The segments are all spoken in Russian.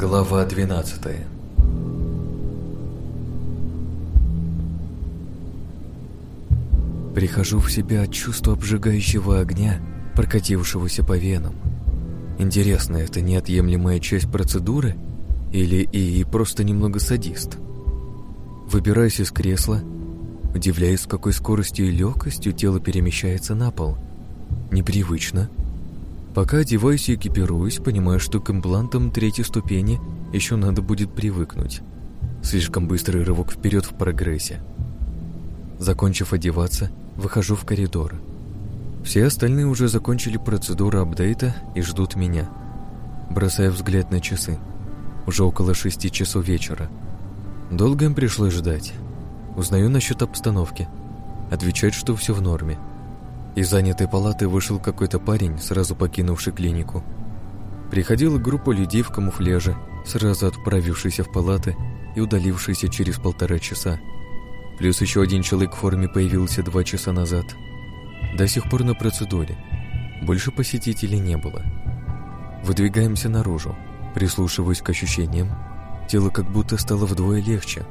Глава 12 Прихожу в себя от чувства обжигающего огня, прокатившегося по венам. Интересно, это неотъемлемая часть процедуры или и просто немного садист? Выбираюсь из кресла, удивляюсь, с какой скоростью и легкостью тело перемещается на пол. Непривычно. Пока одеваюсь и экипируюсь, понимаю, что к имплантам третьей ступени еще надо будет привыкнуть. Слишком быстрый рывок вперед в прогрессе. Закончив одеваться, выхожу в коридор. Все остальные уже закончили процедуру апдейта и ждут меня. Бросаю взгляд на часы. Уже около шести часов вечера. Долго им пришлось ждать. Узнаю насчет обстановки. Отвечают, что все в норме. Из занятой палаты вышел какой-то парень, сразу покинувший клинику. Приходила группа людей в камуфляже, сразу отправившийся в палаты и удалившийся через полтора часа. Плюс еще один человек в форме появился два часа назад. До сих пор на процедуре. Больше посетителей не было. Выдвигаемся наружу, прислушиваясь к ощущениям. Тело как будто стало вдвое легче.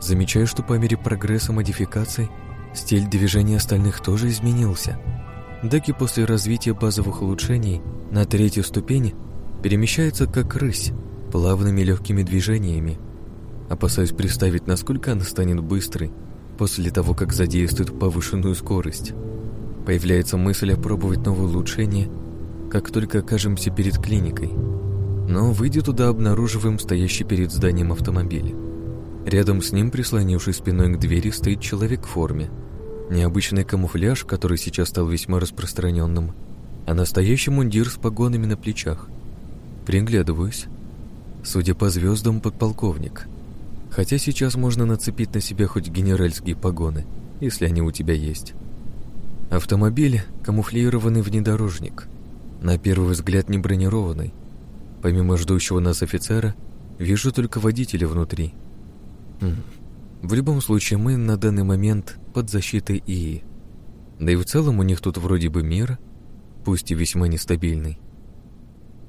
Замечаю, что по мере прогресса модификаций стиль движения остальных тоже изменился. Даки после развития базовых улучшений на третью ступень перемещается как рысь, плавными легкими движениями. Опасаюсь представить, насколько она станет быстрой после того, как задействует повышенную скорость. Появляется мысль опробовать новое улучшение, как только окажемся перед клиникой. Но, выйдя туда, обнаруживаем стоящий перед зданием автомобиль. Рядом с ним, прислонившись спиной к двери, стоит человек в форме. Необычный камуфляж, который сейчас стал весьма распространенным, а настоящий мундир с погонами на плечах. Приглядываюсь. Судя по звездам, подполковник. Хотя сейчас можно нацепить на себя хоть генеральские погоны, если они у тебя есть. Автомобиль — камуфлированный внедорожник. На первый взгляд не бронированный. Помимо ждущего нас офицера, вижу только водителя внутри. В любом случае, мы на данный момент под защитой ИИ. Да и в целом у них тут вроде бы мир, пусть и весьма нестабильный.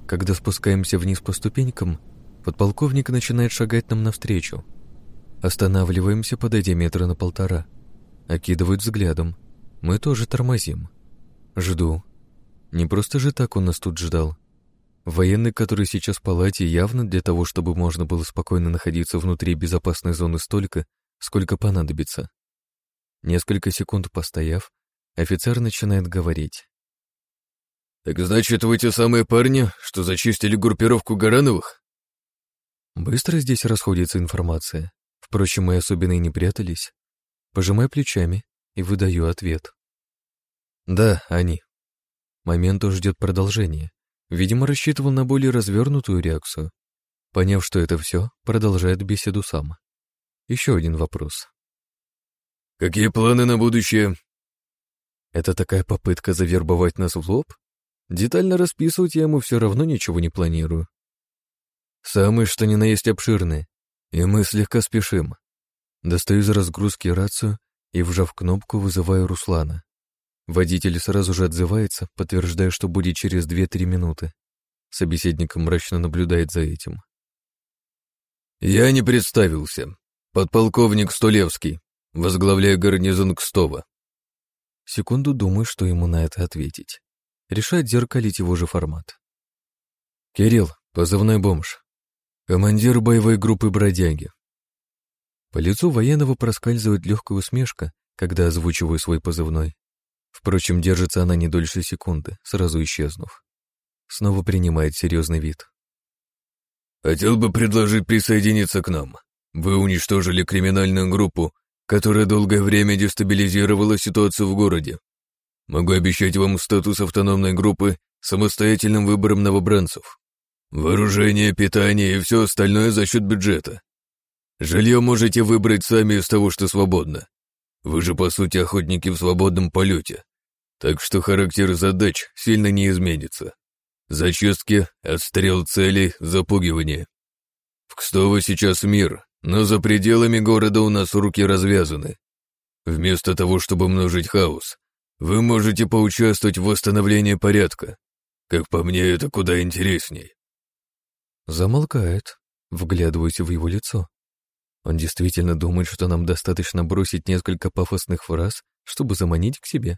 Когда спускаемся вниз по ступенькам, подполковник начинает шагать нам навстречу. Останавливаемся, подойдя метра на полтора. Окидывает взглядом. Мы тоже тормозим. Жду. Не просто же так он нас тут ждал. Военный, который сейчас в палате, явно для того, чтобы можно было спокойно находиться внутри безопасной зоны столько, сколько понадобится. Несколько секунд постояв, офицер начинает говорить. «Так значит, вы те самые парни, что зачистили группировку Гарановых?» Быстро здесь расходится информация. Впрочем, мы особенно и не прятались. Пожимаю плечами и выдаю ответ. «Да, они». Момент ждет продолжения. Видимо, рассчитывал на более развернутую реакцию. Поняв, что это все, продолжает беседу сам. Еще один вопрос. «Какие планы на будущее?» Это такая попытка завербовать нас в лоб? Детально расписывать я ему все равно ничего не планирую. Самые что ни на есть обширные, и мы слегка спешим. Достаю из разгрузки рацию и, вжав кнопку, вызываю Руслана. Водитель сразу же отзывается, подтверждая, что будет через 2-3 минуты. Собеседник мрачно наблюдает за этим. «Я не представился. Подполковник Столевский. Возглавляю гарнизон Кстова». Секунду думаю, что ему на это ответить. Решает зеркалить его же формат. «Кирилл, позывной бомж. Командир боевой группы «Бродяги». По лицу военного проскальзывает легкая усмешка, когда озвучиваю свой позывной. Впрочем, держится она не дольше секунды, сразу исчезнув. Снова принимает серьезный вид. «Хотел бы предложить присоединиться к нам. Вы уничтожили криминальную группу, которая долгое время дестабилизировала ситуацию в городе. Могу обещать вам статус автономной группы самостоятельным выбором новобранцев. Вооружение, питание и все остальное за счет бюджета. Жилье можете выбрать сами из того, что свободно. Вы же, по сути, охотники в свободном полете. Так что характер задач сильно не изменится. Зачистки, отстрел целей, запугивание. В Кстово сейчас мир, но за пределами города у нас руки развязаны. Вместо того, чтобы множить хаос, вы можете поучаствовать в восстановлении порядка. Как по мне, это куда интересней. Замолкает, вглядываясь в его лицо. Он действительно думает, что нам достаточно бросить несколько пафосных фраз, чтобы заманить к себе.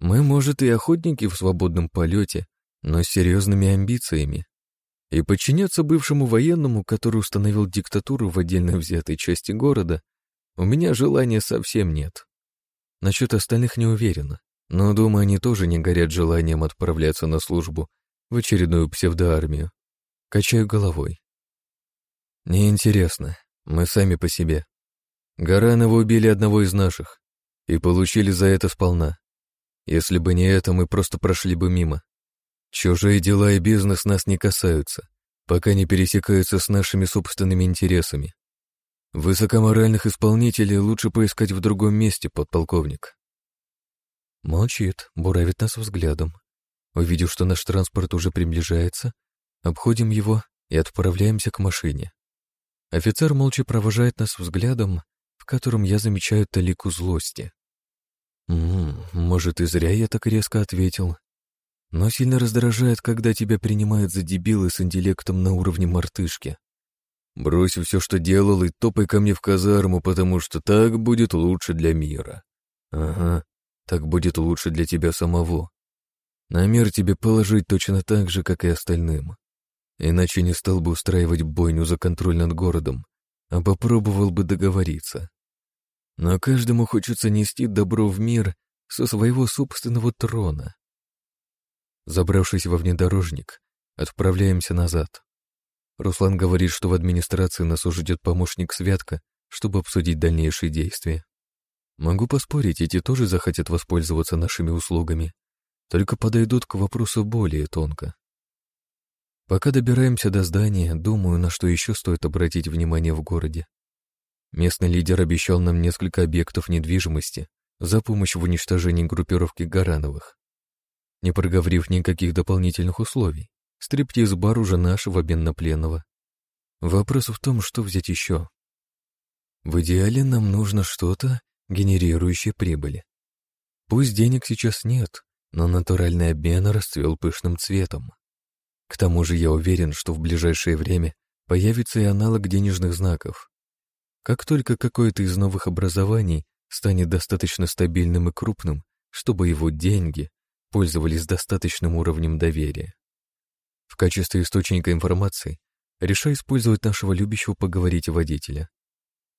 Мы, может, и охотники в свободном полете, но с серьезными амбициями. И подчиняться бывшему военному, который установил диктатуру в отдельно взятой части города, у меня желания совсем нет. Насчет остальных не уверена, но, думаю, они тоже не горят желанием отправляться на службу в очередную псевдоармию. Качаю головой. Неинтересно. Мы сами по себе. Гаранова убили одного из наших и получили за это сполна. Если бы не это, мы просто прошли бы мимо. Чужие дела и бизнес нас не касаются, пока не пересекаются с нашими собственными интересами. Высокоморальных исполнителей лучше поискать в другом месте, подполковник. Молчит, буравит нас взглядом. Увидев, что наш транспорт уже приближается, обходим его и отправляемся к машине. Офицер молча провожает нас взглядом, в котором я замечаю талику злости. М может, и зря я так резко ответил. Но сильно раздражает, когда тебя принимают за дебилы с интеллектом на уровне мартышки. Брось все, что делал, и топай ко мне в казарму, потому что так будет лучше для мира. Ага, так будет лучше для тебя самого. На мир тебе положить точно так же, как и остальным. Иначе не стал бы устраивать бойню за контроль над городом, а попробовал бы договориться. Но каждому хочется нести добро в мир со своего собственного трона. Забравшись во внедорожник, отправляемся назад. Руслан говорит, что в администрации нас уже ждет помощник Святка, чтобы обсудить дальнейшие действия. Могу поспорить, эти тоже захотят воспользоваться нашими услугами, только подойдут к вопросу более тонко. Пока добираемся до здания, думаю, на что еще стоит обратить внимание в городе. Местный лидер обещал нам несколько объектов недвижимости за помощь в уничтожении группировки Гарановых. Не проговорив никаких дополнительных условий, Стриптиз-бар уже наш в обмен на пленного. Вопрос в том, что взять еще. В идеале нам нужно что-то, генерирующее прибыли. Пусть денег сейчас нет, но натуральный обмен расцвел пышным цветом. К тому же я уверен, что в ближайшее время появится и аналог денежных знаков. Как только какое-то из новых образований станет достаточно стабильным и крупным, чтобы его деньги пользовались достаточным уровнем доверия. В качестве источника информации решаю использовать нашего любящего поговорить водителя.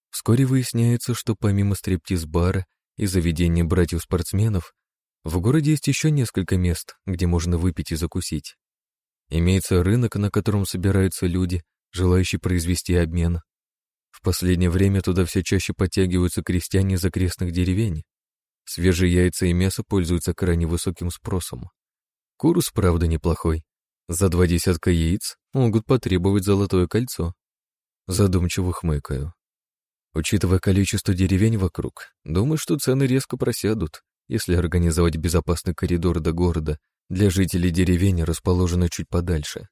Вскоре выясняется, что помимо стриптиз-бара и заведения братьев-спортсменов, в городе есть еще несколько мест, где можно выпить и закусить. Имеется рынок, на котором собираются люди, желающие произвести обмен. В последнее время туда все чаще подтягиваются крестьяне из окрестных деревень. Свежие яйца и мясо пользуются крайне высоким спросом. Курс, правда, неплохой, за два десятка яиц могут потребовать золотое кольцо. Задумчиво хмыкаю. Учитывая количество деревень вокруг, думаю, что цены резко просядут, если организовать безопасный коридор до города для жителей деревень, расположенной чуть подальше.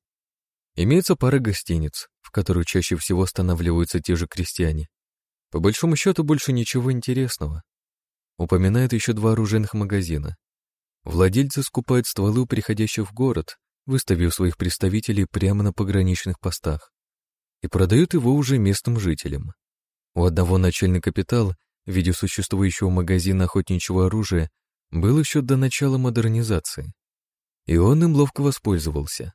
Имеется пара гостиниц, в которых чаще всего останавливаются те же крестьяне. По большому счету больше ничего интересного. Упоминают еще два оружейных магазина. Владельцы скупают стволы у приходящих в город, выставив своих представителей прямо на пограничных постах, и продают его уже местным жителям. У одного начальный капитал в виде существующего магазина охотничьего оружия был еще до начала модернизации, и он им ловко воспользовался.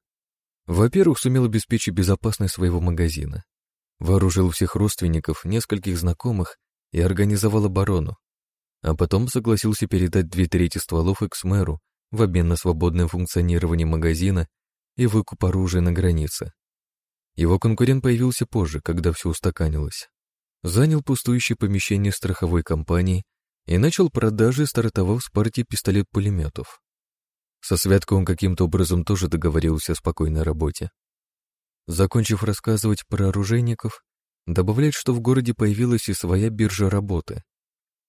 Во-первых, сумел обеспечить безопасность своего магазина, вооружил всех родственников, нескольких знакомых и организовал оборону, а потом согласился передать две трети стволов экс-мэру в обмен на свободное функционирование магазина и выкуп оружия на границе. Его конкурент появился позже, когда все устаканилось. Занял пустующее помещение страховой компании и начал продажи, стартовав с партии пистолет-пулеметов. Со Святкой он каким-то образом тоже договорился о спокойной работе. Закончив рассказывать про оружейников, добавляет, что в городе появилась и своя биржа работы.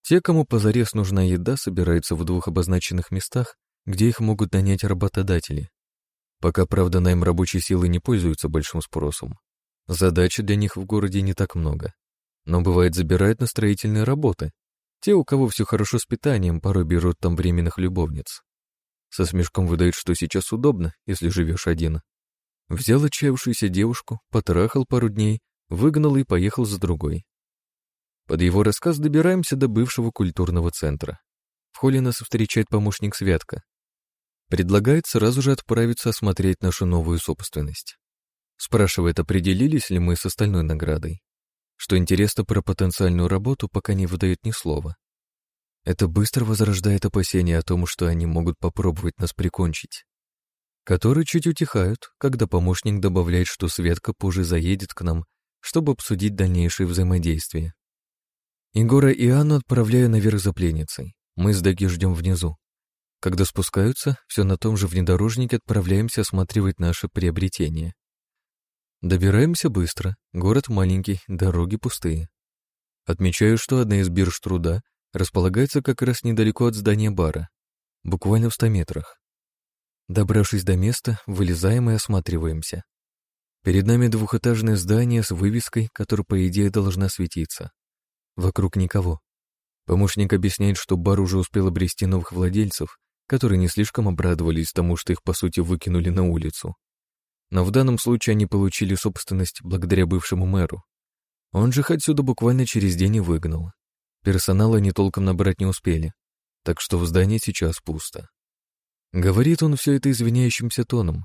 Те, кому позарез нужна еда, собираются в двух обозначенных местах где их могут нанять работодатели. Пока, правда, найм рабочей силы не пользуется большим спросом. Задач для них в городе не так много. Но бывает забирают на строительные работы. Те, у кого все хорошо с питанием, порой берут там временных любовниц. Со смешком выдают, что сейчас удобно, если живешь один. Взял отчаявшуюся девушку, потрахал пару дней, выгнал и поехал за другой. Под его рассказ добираемся до бывшего культурного центра. В холле нас встречает помощник Святка. Предлагает сразу же отправиться осмотреть нашу новую собственность. Спрашивает, определились ли мы с остальной наградой. Что интересно про потенциальную работу, пока не выдает ни слова. Это быстро возрождает опасения о том, что они могут попробовать нас прикончить. Которые чуть утихают, когда помощник добавляет, что Светка позже заедет к нам, чтобы обсудить дальнейшее взаимодействие. Егора и Анну отправляю наверх за пленницей. Мы с Даги ждем внизу. Когда спускаются, все на том же внедорожнике отправляемся осматривать наше приобретение. Добираемся быстро, город маленький, дороги пустые. Отмечаю, что одна из бирж труда располагается как раз недалеко от здания бара, буквально в ста метрах. Добравшись до места, вылезаем и осматриваемся. Перед нами двухэтажное здание с вывеской, которая, по идее, должна светиться. Вокруг никого. Помощник объясняет, что бар уже успел обрести новых владельцев, которые не слишком обрадовались тому, что их, по сути, выкинули на улицу. Но в данном случае они получили собственность благодаря бывшему мэру. Он же отсюда буквально через день и выгнал. Персонала они толком набрать не успели, так что в здании сейчас пусто. Говорит он все это извиняющимся тоном.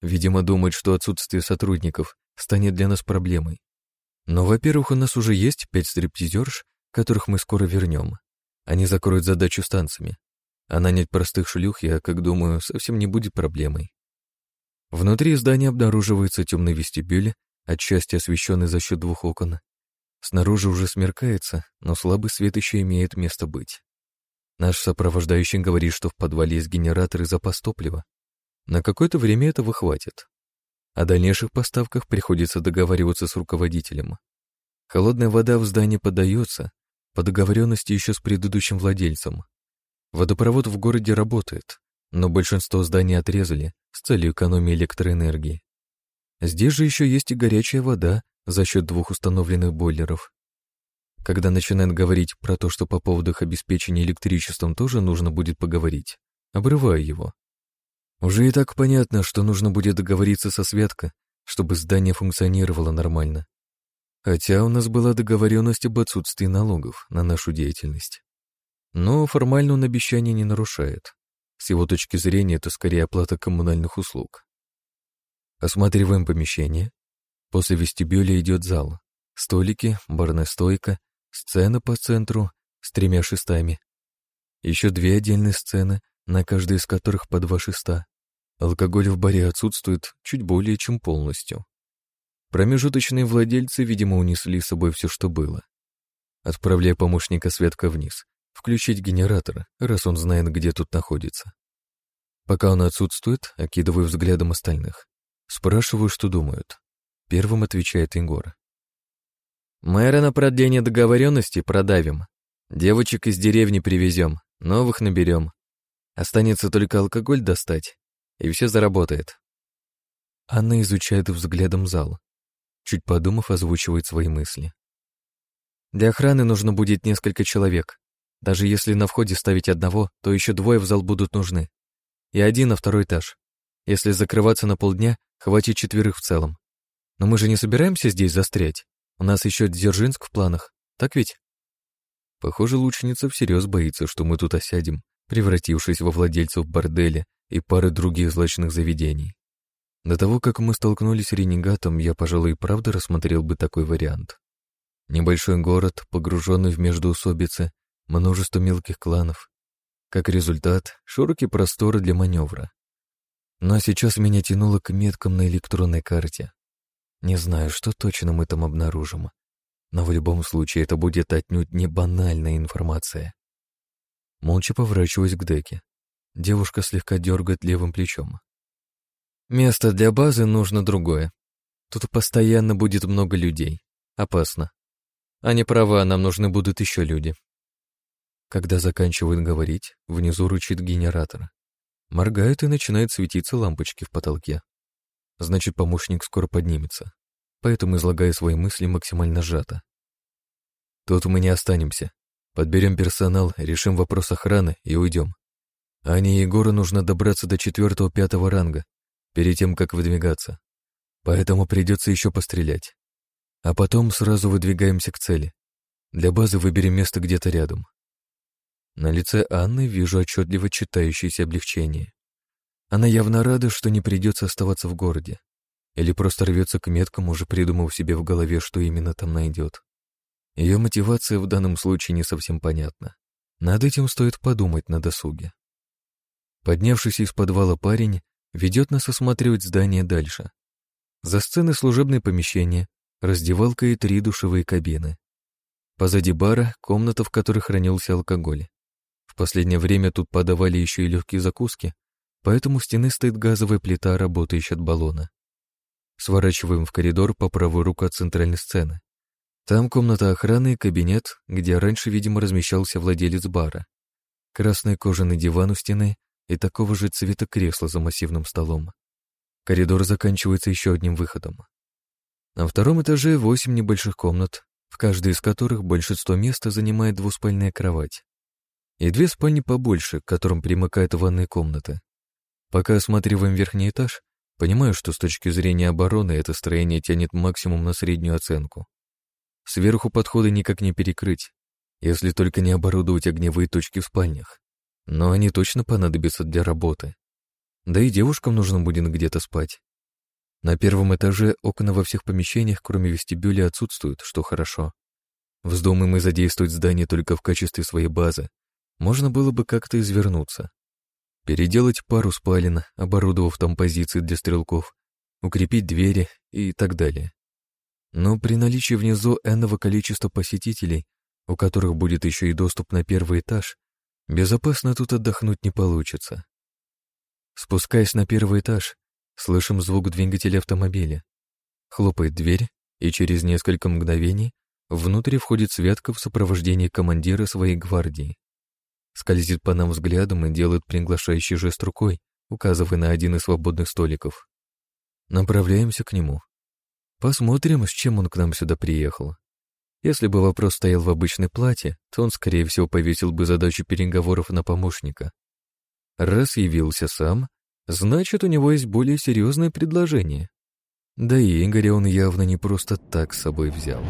Видимо, думает, что отсутствие сотрудников станет для нас проблемой. Но, во-первых, у нас уже есть пять стриптизерш, которых мы скоро вернем. Они закроют задачу с танцами. А нанять простых шлюх, я, как думаю, совсем не будет проблемой. Внутри здания обнаруживается темный вестибюль, отчасти освещенный за счет двух окон. Снаружи уже смеркается, но слабый свет еще имеет место быть. Наш сопровождающий говорит, что в подвале есть генератор и запас топлива. На какое-то время этого хватит. О дальнейших поставках приходится договариваться с руководителем. Холодная вода в здании подается, по договоренности еще с предыдущим владельцем. Водопровод в городе работает, но большинство зданий отрезали с целью экономии электроэнергии. Здесь же еще есть и горячая вода за счет двух установленных бойлеров. Когда начинают говорить про то, что по поводу их обеспечения электричеством тоже нужно будет поговорить, обрываю его. Уже и так понятно, что нужно будет договориться со Светко, чтобы здание функционировало нормально. Хотя у нас была договоренность об отсутствии налогов на нашу деятельность. Но формально он обещание не нарушает. С его точки зрения это скорее оплата коммунальных услуг. Осматриваем помещение. После вестибюля идет зал. Столики, барная стойка, сцена по центру с тремя шестами. Еще две отдельные сцены, на каждой из которых по два шеста. Алкоголь в баре отсутствует чуть более чем полностью. Промежуточные владельцы, видимо, унесли с собой все, что было. Отправляя помощника Светка вниз, включить генератор, раз он знает, где тут находится. Пока он отсутствует, окидываю взглядом остальных. Спрашиваю, что думают. Первым отвечает Егор. «Мэра на продление договоренности продавим. Девочек из деревни привезем, новых наберем. Останется только алкоголь достать, и все заработает». Анна изучает взглядом зал. Чуть подумав, озвучивает свои мысли. «Для охраны нужно будет несколько человек. Даже если на входе ставить одного, то еще двое в зал будут нужны. И один на второй этаж. Если закрываться на полдня, хватит четверых в целом. Но мы же не собираемся здесь застрять. У нас еще Дзержинск в планах, так ведь? Похоже, лучница всерьез боится, что мы тут осядем, превратившись во владельцев борделя и пары других злачных заведений. До того, как мы столкнулись с ренегатом, я, пожалуй, и правда рассмотрел бы такой вариант. Небольшой город, погруженный в междоусобицы, множество мелких кланов. Как результат, широкие просторы для маневра. Но сейчас меня тянуло к меткам на электронной карте. Не знаю, что точно мы там обнаружим, но в любом случае это будет отнюдь не банальная информация. Молча поворачиваюсь к деке. Девушка слегка дергает левым плечом. Место для базы нужно другое. Тут постоянно будет много людей. Опасно. Они права, нам нужны будут еще люди. Когда заканчивает говорить, внизу рычит генератор. Моргает и начинает светиться лампочки в потолке. Значит, помощник скоро поднимется. Поэтому излагаю свои мысли максимально сжато. Тут мы не останемся. Подберем персонал, решим вопрос охраны и уйдем. Ане и Егору нужно добраться до четвертого-пятого ранга, перед тем, как выдвигаться. поэтому придется еще пострелять. А потом сразу выдвигаемся к цели. Для базы выберем место где-то рядом. На лице Анны вижу отчетливо читающееся облегчение. Она явно рада, что не придется оставаться в городе. Или просто рвется к меткам, уже придумав себе в голове, что именно там найдет. Ее мотивация в данном случае не совсем понятна. Над этим стоит подумать на досуге. Поднявшийся из подвала парень ведет нас осматривать здание дальше. За сценой служебные помещения, раздевалка и три душевые кабины. Позади бара — комната, в которой хранился алкоголь. В последнее время тут подавали еще и легкие закуски, поэтому у стены стоит газовая плита, работающая от баллона. Сворачиваем в коридор по правую руку от центральной сцены. Там комната охраны и кабинет, где раньше, видимо, размещался владелец бара. Красный кожаный диван у стены и такого же цвета кресло за массивным столом. Коридор заканчивается еще одним выходом. На втором этаже восемь небольших комнат, в каждой из которых большинство места занимает двуспальная кровать. И две спальни побольше, к которым примыкает ванная комната. Пока осматриваем верхний этаж, понимаю, что с точки зрения обороны это строение тянет максимум на среднюю оценку. Сверху подходы никак не перекрыть, если только не оборудовать огневые точки в спальнях. Но они точно понадобятся для работы. Да и девушкам нужно будет где-то спать. На первом этаже окна во всех помещениях, кроме вестибюля, отсутствуют, что хорошо. Вздумаем мы задействовать здание только в качестве своей базы. Можно было бы как-то извернуться. Переделать пару спален, оборудовав там позиции для стрелков, укрепить двери и так далее. Но при наличии внизу энного количества посетителей, у которых будет еще и доступ на первый этаж, безопасно тут отдохнуть не получится. Спускаясь на первый этаж, слышим звук двигателя автомобиля. Хлопает дверь, и через несколько мгновений внутрь входит Святка в сопровождении командира своей гвардии. Скользит по нам взглядом и делает приглашающий жест рукой, указывая на один из свободных столиков. Направляемся к нему. Посмотрим, с чем он к нам сюда приехал. Если бы вопрос стоял в обычной плате, то он, скорее всего, повесил бы задачу переговоров на помощника. Раз явился сам, значит, у него есть более серьезное предложение. Да и Игоря он явно не просто так с собой взял.